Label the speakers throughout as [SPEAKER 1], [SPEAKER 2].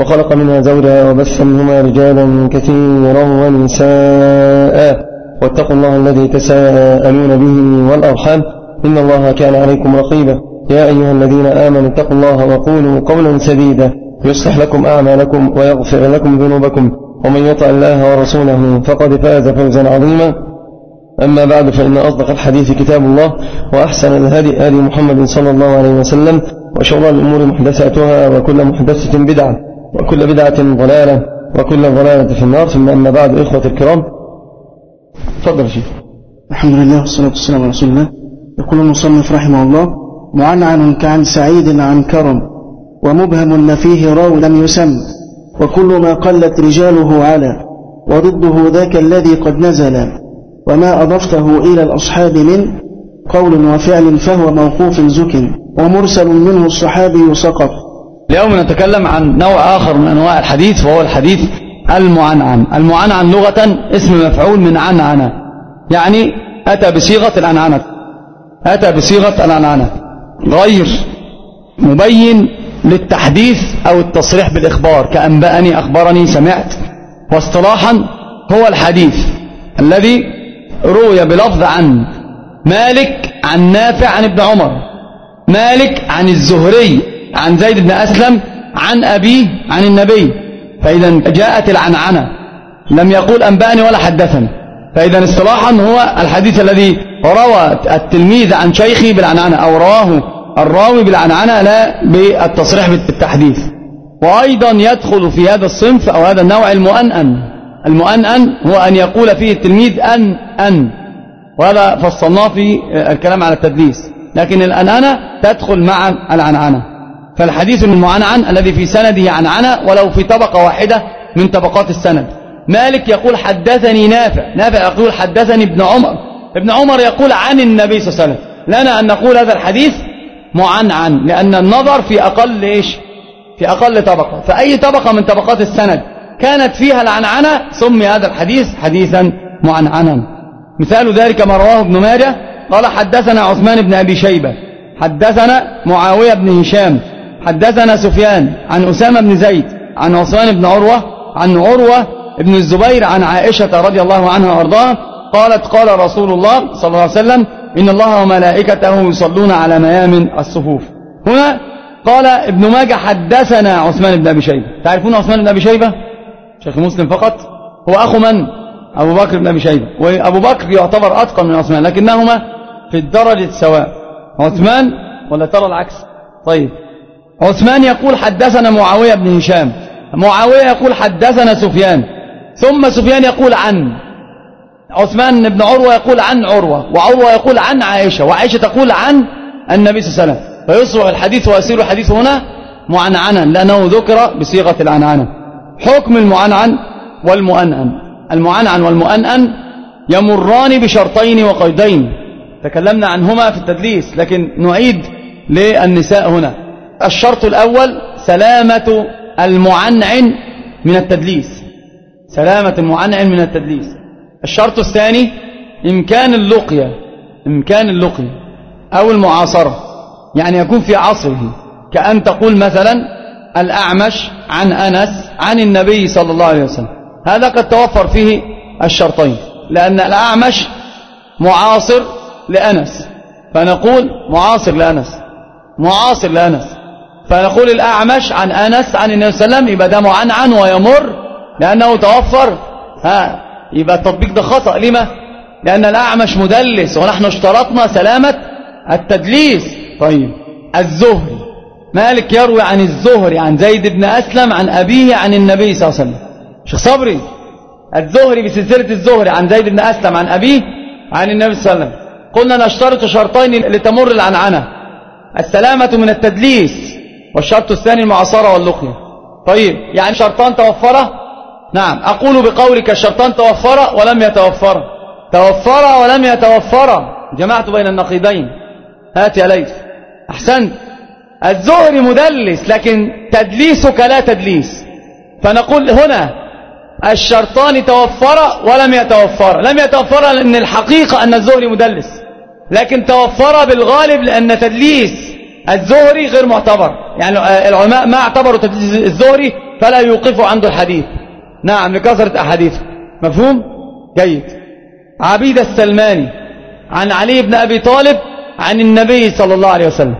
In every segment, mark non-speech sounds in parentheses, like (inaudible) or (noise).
[SPEAKER 1] وخلق منها زوجها وبث منهما رجالا كثيرا ونساء. واتقوا الله الذي تساءلون به والأرحام. إن الله كان عليكم رقيبا. يا أيها الذين آمنوا اتقوا الله وقولوا قولا سديدا. يصلح لكم أعمالكم ويغفر لكم ذنوبكم. ومن يطع الله ورسوله فقد فاز فوزا عظيما. أما بعد فإن أصدق الحديث كتاب الله وأحسن الهدي آل محمد صلى الله عليه وسلم. وشر الأمور محدثاتها وكل محدثة بدعة. وكل بدعة ضلالة وكل ضلالة في النار. ثم أما بعد إخوة الكرام تفضل شيخ.
[SPEAKER 2] الحمد لله والصلاة والسلام على رسول الله. يقول المصنف رحمه الله معنعن كعن سعيد عن كرم ومبهم ما فيه راو لم يسم وكل ما قلت رجاله على وضده ذاك الذي قد نزل وما أضفته إلى الأصحاب من قول وفعل فهو موقوف زك ومرسل منه الصحابي سقط.
[SPEAKER 3] اليوم نتكلم عن نوع آخر من أنواع الحديث وهو الحديث المعنعن. المعنعن لغة اسم مفعول من عنعنة يعني أتى بصيغة العنعنة. أتى بصيغة العنعنة. غير. مبين للتحديث أو التصريح بالإخبار. كأنبأني أخبرني سمعت. واصطلاحا هو الحديث الذي روي بلفظ عن مالك عن نافع عن ابن عمر. مالك عن الزهري. عن زيد بن أسلم عن أبيه عن النبي. فإذا جاءت العنعنة. لم يقول أنبأني ولا حدثني. فإذا اصطلاحا هو الحديث الذي روى التلميذ عن شيخه بالعنعنة أو رواه الراوي بالعنعنة لا بالتصريح بالتحديث. وأيضا يدخل في هذا الصنف أو هذا النوع المؤنن. المؤنن هو أن يقول فيه التلميذ أن أن. وهذا فصلناه في الكلام على التدليس. لكن الأنانة تدخل مع العنعنة. فالحديث المعنعن الذي في سنده عنعنة ولو في طبقة واحدة من طبقات السند. مالك يقول حدثني نافع. نافع يقول حدثني ابن عمر. ابن عمر يقول عن النبي صلى الله عليه وسلم. لنا أن نقول هذا الحديث معنعن لأن النظر في أقل إيش؟ في أقل طبقة. فأي طبقة من طبقات السند كانت فيها العنعنة سمي هذا الحديث حديثا معنعنا مثال ذلك ما رواه ابن ماجه. قال حدثنا عثمان بن أبي شيبة. حدثنا معاوية بن هشام. حدثنا سفيان عن أسامة بن زيد عن عثمان بن عروة عن عروة بن الزبير عن عائشة رضي الله عنها وأرضاها قالت قال رسول الله صلى الله عليه وسلم إن الله وملائكته يصلون على ميامن الصفوف. هنا قال ابن ماجه حدثنا عثمان بن أبي شيبة. تعرفون عثمان بن أبي شيبة؟ شيخ مسلم فقط. هو أخو من؟ أبو بكر بن أبي شيبة. وأبو بكر يعتبر أتقن من عثمان لكنهما في الدرجة سواء. عثمان ولا ترى العكس؟ طيب. عثمان يقول حدثنا معاوية بن هشام. معاوية يقول حدثنا سفيان. ثم سفيان يقول عن عثمان بن عروة يقول عن عروة وعروة يقول عن عائشة وعائشة تقول عن النبي صلى الله عليه وسلم. فيصبح الحديث ويصير الحديث هنا معنعنا لأنه ذكر بصيغة العنعنة حكم المعنعن والمؤنن المعنعن والمؤنن يمران بشرطين وقيدين. تكلمنا عنهما في التدليس لكن نعيد للنساء هنا. الشرط الأول سلامة المعنعن من التدليس. سلامة المعنعن من التدليس. الشرط الثاني إمكان اللقية. إمكان اللقية. أو المعاصرة. يعني يكون في عصره. كأن تقول مثلا الأعمش عن أنس عن النبي صلى الله عليه وسلم. هذا قد توفر فيه الشرطين. لأن الأعمش معاصر لأنس. فنقول معاصر لأنس. معاصر لأنس. فنقول الأعمش عن أنس عن النبي صلى الله عليه وسلم يبقى ده معنعن ويمر لأنه توفر. ها يبقى التطبيق ده خطأ. لما لأن الأعمش مدلس ونحن اشترطنا سلامة التدليس. طيب الزهري مالك يروي عن الزهري عن زيد بن أسلم عن أبيه عن النبي صلى الله عليه وسلم. شيخ صبري؟ الزهري بسلسلة الزهري عن زيد بن أسلم عن أبيه عن النبي صلى الله عليه وسلم. قلنا نشترط شرطين لتمر العنعنة. السلامة من التدليس. والشرط الثاني المعاصرة واللقية طيب يعني شرطان توفره نعم. أقول بقولك الشرطان توفر ولم يتوفر. توفر ولم يتوفر. جمعت بين النقيضين. هات يا ليث. أحسنت. الزهري مدلس لكن تدليسك لا تدليس. فنقول هنا الشرطان توفر ولم يتوفر. لم يتوفر لأن الحقيقة أن الزهري مدلس. لكن توفر بالغالب لأن تدليس. الزهري غير معتبر. يعني العلماء ما اعتبروا تدليس الزهري فلا يوقفوا عنده الحديث. نعم لكثرة أحاديثه. مفهوم؟ جيد. عبيد السلماني عن علي بن أبي طالب عن النبي صلى الله عليه وسلم.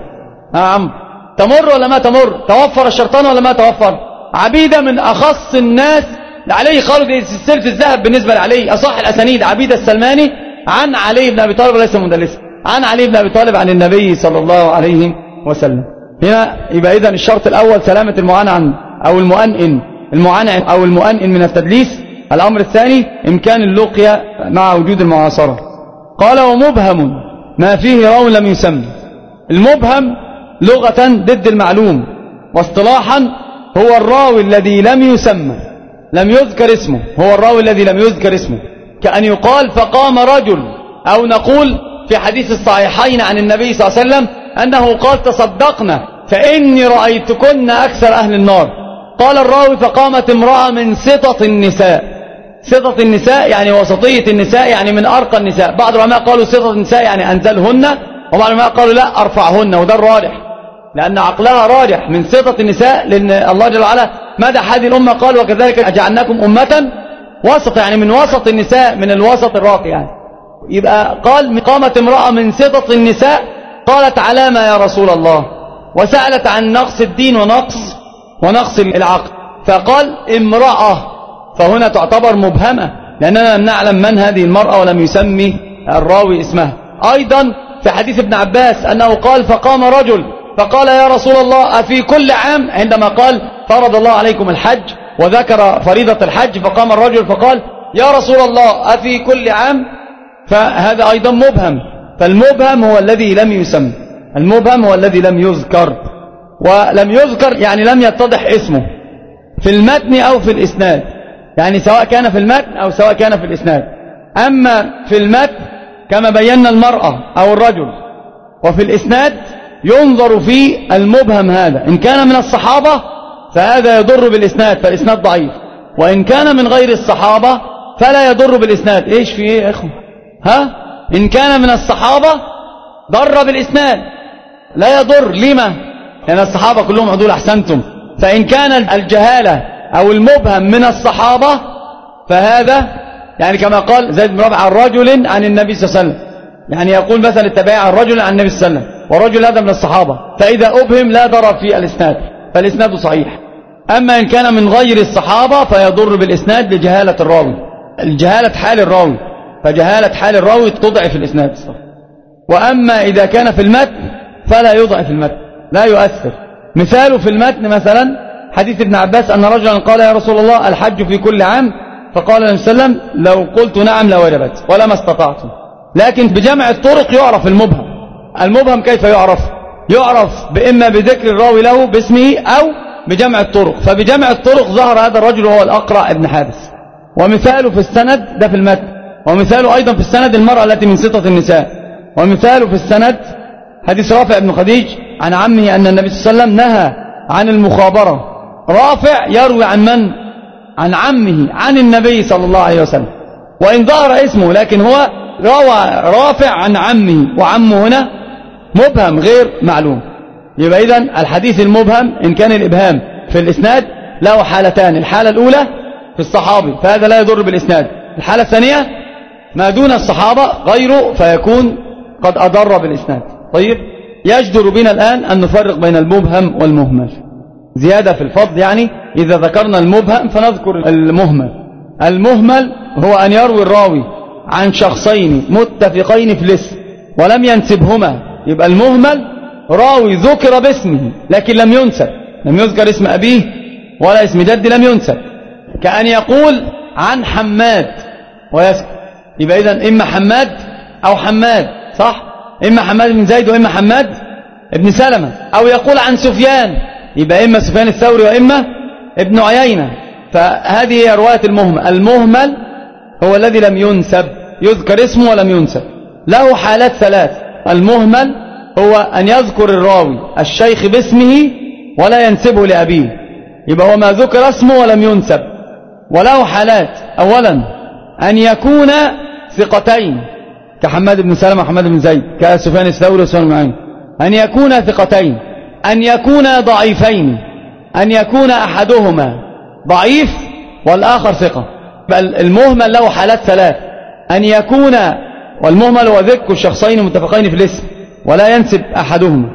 [SPEAKER 3] نعم. تمر ولا ما تمر؟ توفر الشرطان ولا ما توفر؟ عبيدة من أخص الناس. علي قالوا دي سلسلة الذهب بالنسبة لعلي أصح الأسانيد. عبيدة السلماني عن علي بن أبي طالب وليس مدلسا. عن علي بن أبي طالب عن النبي صلى الله عليه وسلم. هنا يبقى إذن الشرط الأول سلامة المعنعن أو المؤنن المعنعن أو المؤنن من التدليس. الأمر الثاني إمكان اللقية مع وجود المعاصرة. قال ومبهم ما فيه راو لم يسمى المبهم لغة ضد المعلوم. واصطلاحا هو الراوي الذي لم يسمى لم يذكر اسمه. هو الراوي الذي لم يذكر اسمه. كأن يقال فقام رجل. أو نقول في حديث الصحيحين عن النبي صلى الله عليه وسلم أنه قال تصدقنا فإني رأيتكن أكثر أهل النار. قال الراوي فقامت امرأة من سطط النساء. سطط النساء يعني وسطية النساء يعني من أرقى النساء. بعض العلماء قالوا سطط النساء يعني أنزلهن وبعض العلماء قالوا لا أرفعهن وده الراجح. لأن عقلها راجح من سطط النساء لأن الله جل وعلا مدح هذه الأمة؟ قال وكذلك جعلناكم أمة وسط يعني من وسط النساء من الوسط الراقي يعني. يبقى قال قامت امرأة من سطط النساء قالت علامة يا رسول الله. وسألت عن نقص الدين ونقص ونقص العقل. فقال امرأة. فهنا تعتبر مبهمة لأننا لم نعلم من هذه المرأة ولم يسمي الراوي اسمها. أيضا في حديث ابن عباس أنه قال فقام رجل فقال يا رسول الله أفي كل عام؟ عندما قال فرض الله عليكم الحج وذكر فريضة الحج فقام الرجل فقال يا رسول الله أفي كل عام؟ فهذا أيضا مبهم. فالمبهم هو الذي لم يسمى المبهم هو الذي لم يذكر. ولم يذكر يعني لم يتضح اسمه. في المتن أو في الإسناد. يعني سواء كان في المتن أو سواء كان في الإسناد. أما في المتن كما بينا المرأة أو الرجل. وفي الإسناد ينظر في المبهم هذا. إن كان من الصحابة فهذا يضر بالإسناد فالإسناد ضعيف. وإن كان من غير الصحابة فلا يضر بالإسناد. إيش في إيه يا إخوة؟ ها؟ إن كان من الصحابة ضر بالإسناد لا يضر. لما؟ لأن الصحابة كلهم عدول أحسنتم. فإن كان الجهالة أو المبهم من الصحابة فهذا يعني كما قال زيد بن ربع عن رجل عن النبي صلى الله عليه وسلم. يعني يقول مثلا التبعي عن رجل عن النبي صلى الله عليه وسلم ورجل هذا من الصحابة. فإذا أبهم لا ضرر في الإسناد فالإسناد صحيح. أما إن كان من غير الصحابة فيضر بالإسناد لجهالة الراوي الجهالة حال الراوي. فجهالة حال الراوي تضعف الإسناد. وأما إذا كان في المتن فلا يضعف المتن لا يؤثر. مثاله في المتن مثلا حديث ابن عباس أن رجلا قال يا رسول الله الحج في كل عام فقال صلى الله عليه وسلم لو قلت نعم لوجبت ولما استطعت. لكن بجمع الطرق يعرف المبهم. المبهم كيف يعرف؟ يعرف بإما بذكر الراوي له باسمه أو بجمع الطرق. فبجمع الطرق ظهر هذا الرجل وهو الأقرع ابن حابس. ومثاله في السند ده في المتن. ومثاله أيضا في السند المرأة التي من ستة النساء. ومثاله في السند حديث رافع بن خديج عن عمه أن النبي صلى الله عليه وسلم نهى عن المخابرة. رافع يروي عن من؟ عن عمه عن النبي صلى الله عليه وسلم. وإن ظهر اسمه لكن هو روى رافع عن عمه وعمه هنا مبهم غير معلوم. يبقى إذن الحديث المبهم إن كان الإبهام في الإسناد له حالتان الحالة الأولى في الصحابي فهذا لا يضر بالإسناد. الحالة الثانية ما دون الصحابة غيره فيكون قد أضر بالإسناد. طيب؟ يجدر بنا الآن أن نفرق بين المبهم والمهمل. زيادة في الفضل يعني إذا ذكرنا المبهم فنذكر المهمل. المهمل هو أن يروي الراوي عن شخصين متفقين في الاسم ولم ينسبهما. يبقى المهمل راوي ذكر باسمه لكن لم ينسب. لم يذكر اسم أبيه ولا اسم جد لم ينسب. كأن يقول عن حماد ويسكت يبقى إذن إما حماد أو حماد صح؟ إما حماد بن زيد وإما حماد ابن سلمة أو يقول عن سفيان يبقى إما سفيان الثوري وإما ابن عيينة. فهذه هي رواية المهمل. المهمل هو الذي لم ينسب يذكر اسمه ولم ينسب. له حالات ثلاث. المهمل هو أن يذكر الراوي الشيخ باسمه ولا ينسبه لأبيه. يبقى هو ما ذكر اسمه ولم ينسب. وله حالات. أولا أن يكون ثقتين كحماد بن سلمة وحماد بن زيد كسفيان الثوري وسفيان معين. أن يكون ثقتين أن يكون ضعيفين أن يكون أحدهما ضعيف والآخر ثقة. بل المهمل له حالات ثلاث أن يكون والمهمل هو ذكر الشخصين متفقين في الاسم ولا ينسب أحدهما.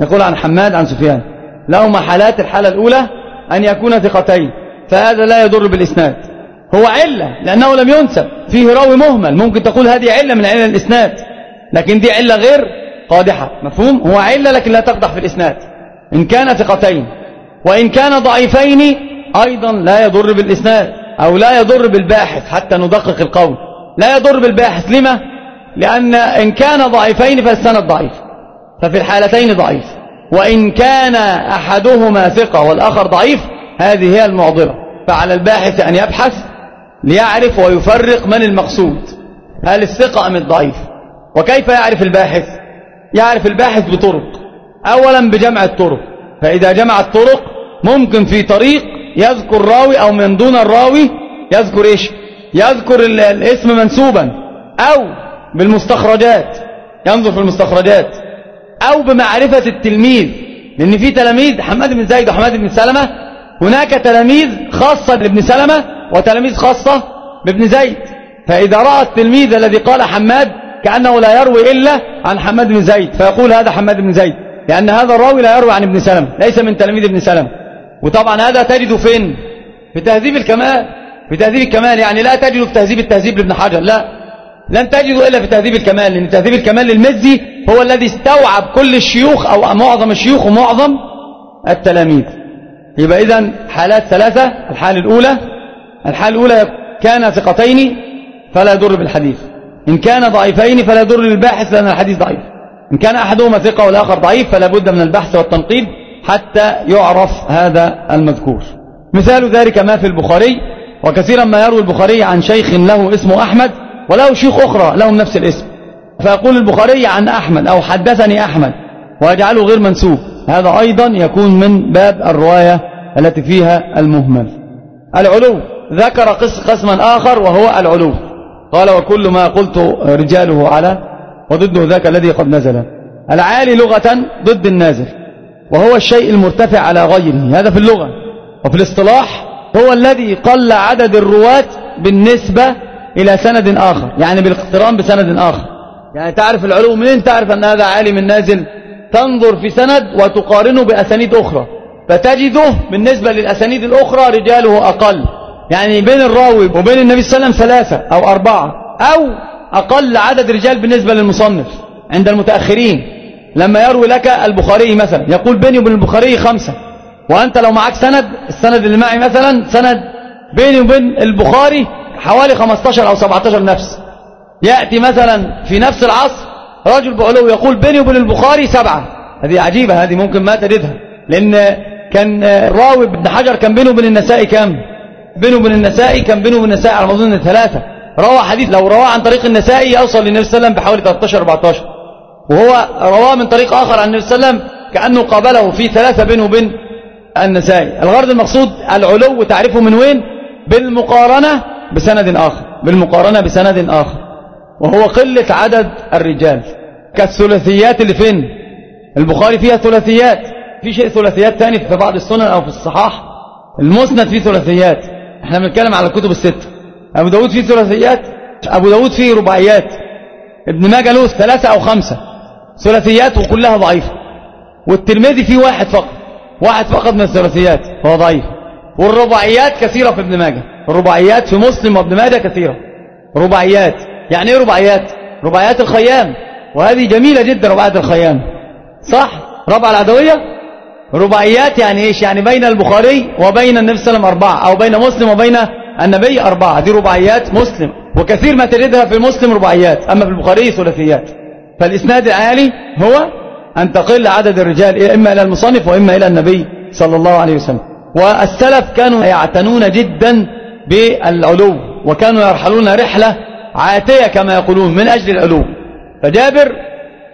[SPEAKER 3] يقول عن حماد عن سفيان لهما حالات الحالة الأولى أن يكون ثقتين فهذا لا يضر بالإسناد. هو علة لأنه لم ينسب. فيه راوي مهمل. ممكن تقول هذه علة من علة الإسناد. لكن دي علة غير قادحة. مفهوم؟ هو علة لكن لا تقدح في الإسناد. إن كان ثقتين. وإن كان ضعيفين أيضا لا يضر بالإسناد. أو لا يضر بالباحث. حتى ندقق القول. لا يضر بالباحث. لما؟ لأن إن كان ضعيفين فالسند ضعيف. ففي الحالتين ضعيف. وإن كان أحدهما ثقة والآخر ضعيف هذه هي المعضلة. فعلى الباحث أن يبحث ليعرف ويفرق من المقصود. هل الثقة أم الضعيف؟ وكيف يعرف الباحث؟ يعرف الباحث بطرق. أولا بجمع الطرق. فإذا جمع الطرق ممكن في طريق يذكر راوي أو من دون الراوي يذكر إيش؟ يذكر الاسم منسوبا. أو بالمستخرجات. ينظر في المستخرجات. أو بمعرفة التلميذ. لأن في تلاميذ حماد بن زيد وحماد بن سلمة هناك تلاميذ خاصة لابن سلمة وتلاميذ خاصة بابن زيد. فإذا رأى التلميذ الذي قال حماد كأنه لا يروي إلا عن حماد بن زيد فيقول هذا حماد بن زيد لأن هذا الراوي لا يروي عن ابن سلمة ليس من تلاميذ ابن سلمة. وطبعا هذا تجد فين؟ في تهذيب الكمال في تهذيب الكمال يعني لا تجد في تهذيب التهذيب لابن حجر لا. لن تجد إلا في تهذيب الكمال لأن تهذيب الكمال للمزي هو الذي استوعب كل الشيوخ أو معظم الشيوخ ومعظم التلاميذ. يبقى إذن حالات ثلاثة الحالة الأولى الحالة الأولى كان ثقتين فلا يضر بالحديث. إن كان ضعيفين فلا يضر للباحث لأن الحديث ضعيف. إن كان أحدهما ثقة والآخر ضعيف فلا بد من البحث والتنقيب حتى يعرف هذا المذكور. مثال ذلك ما في البخاري وكثيرا ما يروي البخاري عن شيخ له اسمه أحمد وله شيخ أخرى لهم نفس الاسم. فيقول البخاري عن أحمد أو حدثني أحمد ويجعله غير منسوب. هذا أيضا يكون من باب الرواية التي فيها المهمل. العلو. ذكر قسما آخر وهو العلو. قال وكل ما قلت رجاله على وضده ذاك الذي قد نزل. العالي لغة ضد النازل. وهو الشيء المرتفع على غيره. هذا في اللغة. وفي الاصطلاح هو الذي قل عدد الرواة بالنسبة إلى سند آخر. يعني بالاقتران بسند آخر. يعني تعرف العلو منين؟ تعرف أن هذا عالم النازل تنظر في سند وتقارنه بأسانيد أخرى. فتجده بالنسبة للأسانيد الأخرى رجاله أقل. يعني بين الراوي وبين النبي صلى الله عليه وسلم ثلاثة أو أربعة أو أقل عدد رجال بالنسبة للمصنف عند المتأخرين. لما يروي لك البخاري مثلا يقول بيني وبين البخاري خمسة. وأنت لو معك سند السند اللي معي مثلا سند بيني وبين البخاري حوالي 15 أو 17 نفس. يأتي مثلا في نفس العصر رجل بعلو يقول بيني وبين البخاري سبعة. هذه عجيبة هذه ممكن ما تجدها. لأن كان الراوي ابن حجر كان بينه وبين النسائي كم بينه وبين النسائي كان بينه وبين النسائي على مظن ثلاثة. روى حديث لو رواه عن طريق النسائي يوصل للنبي صلى الله عليه وسلم بحوالي 13 14 وهو رواه من طريق آخر عن النبي صلى الله عليه وسلم كأنه قابله في ثلاثة بينه وبين النسائي الغرض المقصود العلو تعرفه من وين؟ بالمقارنة بسند آخر. بالمقارنة بسند آخر. وهو قلة عدد الرجال. كالثلاثيات اللي فين؟ البخاري فيها ثلاثيات. في شيء ثلاثيات تاني في بعض السنن أو في الصحاح؟ المسند فيه ثلاثيات. إحنا بنتكلم على الكتب الست. أبو داود فيه ثلاثيات أبو داود فيه رباعيات. ابن ماجه له ثلاثة أو خمسة. ثلاثيات وكلها ضعيفة. والترمذي فيه واحد فقط. واحد فقط من الثلاثيات هو ضعيف. والرباعيات كثيرة في ابن ماجه. الرباعيات في مسلم وابن ماجه كثيرة. رباعيات. يعني إيه رباعيات؟ رباعيات الخيام. وهذه جميلة جدا رباعيات الخيام. صح؟ ربع العدوية؟ رباعيات يعني إيش؟ يعني بين البخاري وبين النبي صلى الله عليه وسلم أربعة أو بين مسلم وبين النبي أربعة. دي رباعيات مسلم وكثير ما تجدها في مسلم رباعيات أما في البخاري ثلاثيات. فالإسناد العالي هو أن تقل عدد الرجال إما إلى المصنف وإما إلى النبي صلى الله عليه وسلم. والسلف كانوا يعتنون جدا بالعلو وكانوا يرحلون رحلة عاتية كما يقولون من أجل العلو. فجابر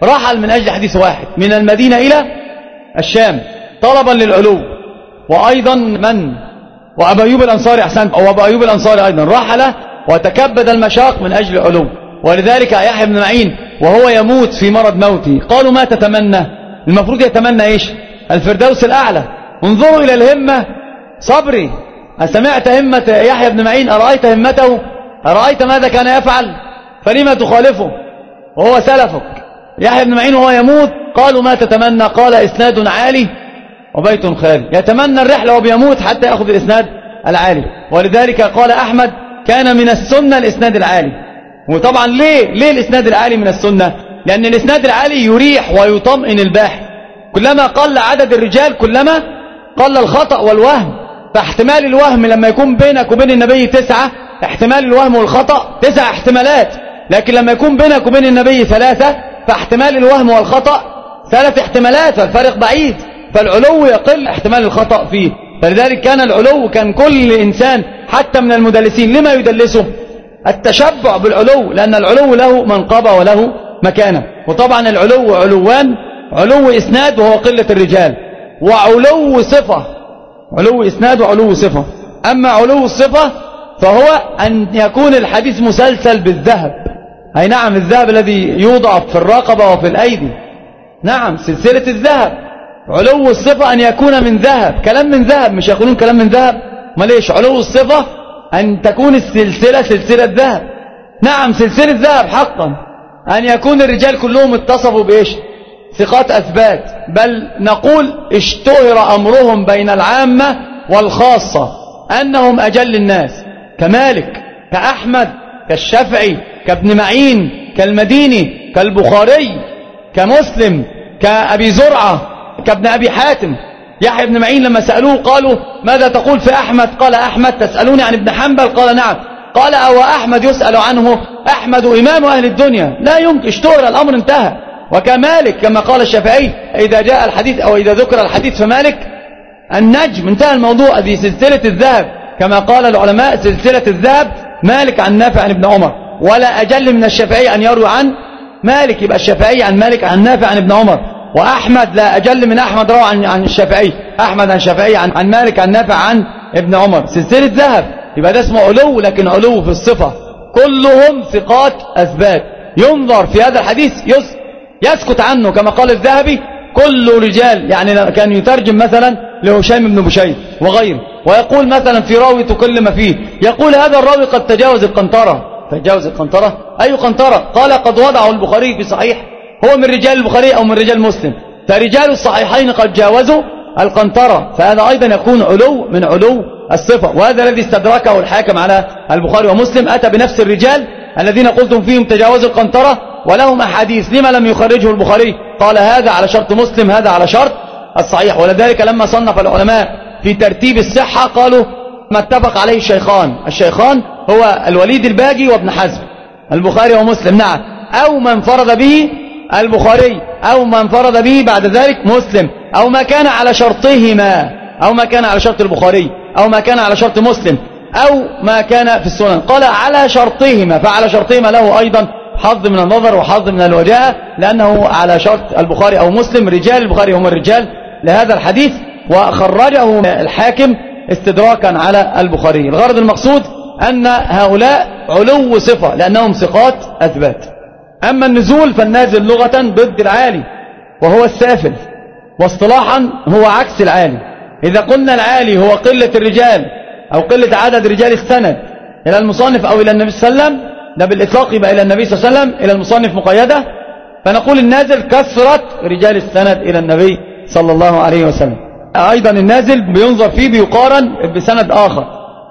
[SPEAKER 3] رحل من أجل حديث واحد من المدينة إلى الشام. طلبا للعلو وأيضا من؟ وأبا أيوب الأنصاري أحسنت أو أبا أيوب الأنصاري أيضا رحل وتكبد المشاق من أجل العلو ولذلك يحيى بن معين وهو يموت في مرض موته قالوا ما تتمنى؟ المفروض يتمنى إيش؟ الفردوس الأعلى. انظروا إلى الهمة صبري. أسمعت همة يحيى بن معين؟ أرأيت همته؟ أرأيت ماذا كان يفعل؟ فلما تخالفه؟ وهو سلفك. يحيى بن معين وهو يموت؟ قالوا ما تتمنى؟ قال إسناد عالي. وبيت خالي يتمنى الرحلة وبيموت حتى يأخذ الإسناد العالي. ولذلك قال أحمد كان من السنة الإسناد العالي. وطبعا ليه ليه الإسناد العالي من السنة؟ لأن الإسناد العالي يريح ويطمئن الباحث. كلما قل عدد الرجال كلما قل الخطأ والوهم. فاحتمال الوهم لما يكون بينك وبين النبي تسعة احتمال الوهم والخطأ تسع احتمالات. لكن لما يكون بينك وبين النبي ثلاثة فاحتمال الوهم والخطأ ثلاث احتمالات فالفرق بعيد. فالعلو يقل احتمال الخطأ فيه. فلذلك كان العلو كان كل إنسان حتى من المدلسين لما يدلسه؟ التشبع بالعلو لأن العلو له منقبة وله مكانة. وطبعا العلو علوان علو إسناد وهو قلة الرجال. وعلو صفة علو إسناد وعلو صفة. أما علو الصفة فهو أن يكون الحديث مسلسل بالذهب. أي نعم الذهب الذي يوضع في الرقبة وفي الأيدي. نعم سلسلة الذهب. علو الصفة أن يكون من ذهب. كلام من ذهب مش يقولون كلام من ذهب. ما ليش علو الصفة أن تكون السلسلة سلسلة ذهب. نعم سلسلة ذهب حقا. أن يكون الرجال كلهم اتصفوا بإيش؟ ثقات أثبات. بل نقول اشتهر أمرهم بين العامة والخاصة أنهم أجل الناس. كمالك كأحمد كالشافعي كابن معين كالمديني كالبخاري كمسلم كأبي زرعة كابن أبي حاتم. يحيى بن معين لما سألوه قالوا ماذا تقول في أحمد؟ قال أحمد تسألوني عن ابن حنبل؟ قال نعم. قال أو أحمد يسأل عنه؟ أحمد إمام أهل الدنيا. لا يمكن اشتهر الأمر انتهى. وكمالك كما قال الشافعي إذا جاء الحديث أو إذا ذكر الحديث فمالك؟ النجم انتهى الموضوع هذه سلسلة الذهب. كما قال العلماء سلسلة الذهب مالك عن نافع عن ابن عمر. ولا أجل من الشافعي أن يروي عن مالك يبقى الشافعي عن مالك عن نافع عن ابن عمر. وأحمد لا أجل من أحمد روى عن عن الشافعي. أحمد عن الشافعي عن, عن مالك عن نافع عن ابن عمر. سلسلة ذهب. يبقى ده اسمه علو لكن علو في الصفة. كلهم ثقات أثبات. ينظر في هذا الحديث يسكت عنه كما قال الذهبي كل رجال يعني كان يترجم مثلا لهشام بن بشير وغيره ويقول مثلا في راوي تكلم فيه يقول هذا الراوي قد تجاوز القنطرة. تجاوز القنطرة؟ أي قنطرة؟ قال قد وضعه البخاري في صحيح. هو من رجال البخاري أو من رجال مسلم. فرجال الصحيحين قد جاوزوا القنطرة فهذا أيضا يكون علو من علو الصفة وهذا الذي استدركه الحاكم على البخاري ومسلم أتى بنفس الرجال الذين قلتم فيهم تجاوزوا القنطرة ولهم أحاديث لما لم يخرجه البخاري؟ قال هذا على شرط مسلم هذا على شرط الصحيح. ولذلك لما صنف العلماء في ترتيب الصحة قالوا ما اتفق عليه الشيخان. الشيخان هو الوليد الباجي وابن حزم البخاري ومسلم. نعم. أو من فرض به البخاري أو من فرض به بعد ذلك مسلم أو ما كان على شرطهما أو ما كان على شرط البخاري أو ما كان على شرط مسلم أو ما كان في السنن. قال على شرطهما فعلى شرطهما له أيضا حظ من النظر وحظ من الوجاهة لأنه على شرط البخاري أو مسلم رجال البخاري هم الرجال لهذا الحديث وخرجه الحاكم استدراكا على البخاري. الغرض المقصود أن هؤلاء علو صفة لأنهم ثقات أثبات. أما النزول فالنازل لغة ضد العالي وهو السافل واصطلاحا هو عكس العالي. إذا قلنا العالي هو قلة الرجال أو قلة عدد رجال السند إلى المصنف أو إلى النبي صلى الله عليه وسلم ده بالإطلاق يبقى إلى النبي صلى الله عليه وسلم إلى المصنف مقيدة فنقول النازل كثرة رجال السند إلى النبي صلى الله عليه وسلم. أيضا النازل بينظر فيه بيقارن بسند آخر.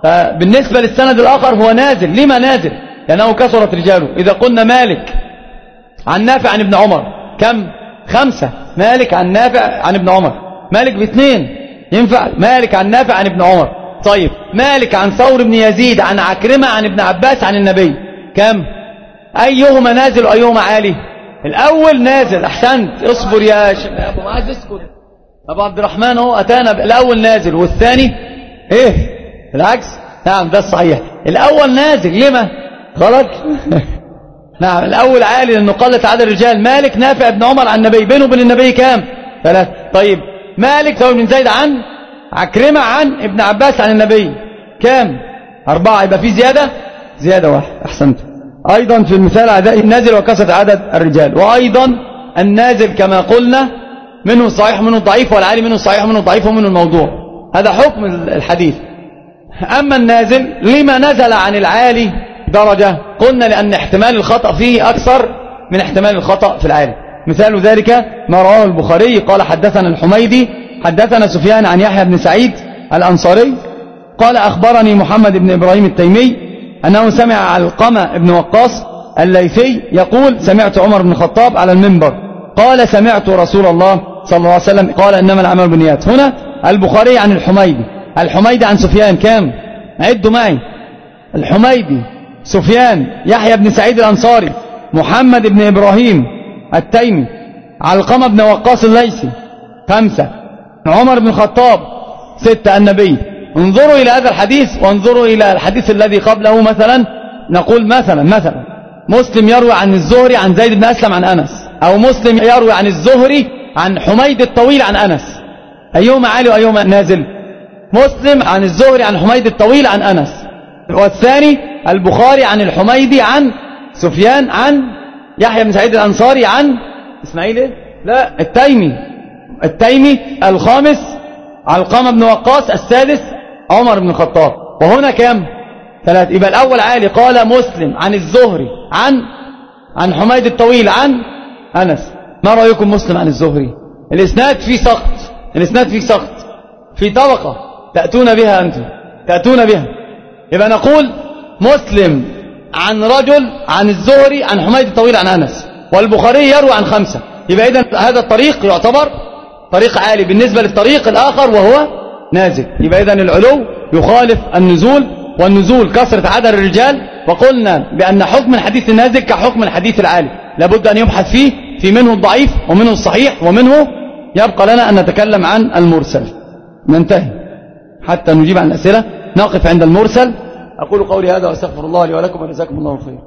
[SPEAKER 3] فبالنسبة للسند الآخر هو نازل. لما نازل؟ لأنه كثرت رجاله. إذا قلنا مالك عن نافع عن ابن عمر. كم؟ خمسة. مالك عن نافع عن ابن عمر. مالك باثنين. ينفع؟ مالك عن نافع عن ابن عمر. طيب مالك عن ثور بن يزيد عن عكرمة عن ابن عباس عن النبي. كم؟ أيهما نازل وأيهما عالي؟ الأول نازل. أحسنت. اصبر يا أبو معاذ اسكت. أبو عبد الرحمن هو أتانا الأول نازل والثاني إيه؟ بالعكس. نعم ده الصحيح. الأول نازل. لما؟ غلط. (laughs) نعم الأول عالي لأنه قلت عدد الرجال مالك نافع ابن عمر عن النبي بينه وبين النبي كام؟ ثلاث. طيب مالك ثور بن زيد عن عكرمة عن ابن عباس عن النبي كام؟ أربعة. يبقى في زيادة؟ زيادة واحد أحسنت. أيضا في المثال عدائي النازل وكسرة عدد الرجال. وأيضا النازل كما قلنا منه الصحيح منه الضعيف والعالي منه الصحيح منه الضعيف ومنه الموضوع. هذا حكم الحديث. أما النازل لما نزل عن العالي درجة. قلنا لأن احتمال الخطأ فيه أكثر من احتمال الخطأ في العالي مثال ذلك ما رواه البخاري. قال حدثنا الحميدي حدثنا سفيان عن يحيى بن سعيد الأنصاري. قال أخبرني محمد بن إبراهيم التيمي أنه سمع علقمة بن وقاص الليثي يقول سمعت عمر بن الخطاب على المنبر. قال سمعت رسول الله صلى الله عليه وسلم. قال إنما الأعمال بالنيات. هنا البخاري عن الحميدي. الحميدي عن سفيان كام؟ عدوا معي. الحميدي سفيان يحيى بن سعيد الأنصاري محمد بن إبراهيم التيمي علقمة بن وقاص الليثي خمسة عمر بن الخطاب ستة النبي. انظروا إلى هذا الحديث وانظروا إلى الحديث الذي قبله مثلا نقول مثلا مثلا مسلم يروي عن الزهري عن زيد بن أسلم عن أنس أو مسلم يروي عن الزهري عن حميد الطويل عن أنس. أيهما عالي وأيهما نازل؟ مسلم عن الزهري عن حميد الطويل عن أنس. والثاني البخاري عن الحميدي عن سفيان عن يحيى بن سعيد الأنصاري عن إسماعيل إيه؟ لا التيمي. التيمي الخامس علقمة بن وقاص السادس عمر بن الخطاب. وهنا كم ثلاث. يبقى الأول عالي. قال مسلم عن الزهري عن عن حميد الطويل عن أنس. ما رأيكم مسلم عن الزهري؟ الإسناد فيه سقط. الإسناد فيه سقط. في طبقة تأتون بها أنتم. تأتون بها. يبقى نقول مسلم عن رجل عن الزهري عن حميد الطويل عن أنس. والبخاري يروي عن خمسة. يبقى إذن هذا الطريق يعتبر طريق عالي بالنسبة للطريق الآخر وهو نازل. يبقى إذن العلو يخالف النزول والنزول كثرة عدد الرجال. وقلنا بأن حكم الحديث النازل كحكم الحديث العالي. لابد أن يبحث فيه في منه الضعيف ومنه الصحيح ومنه يبقى لنا أن نتكلم عن المرسل. ننتهي. حتى نجيب عن الأسئلة. نقف عند المرسل. أقول قولي هذا وأستغفر الله لي ولكم وجزاكم الله خير.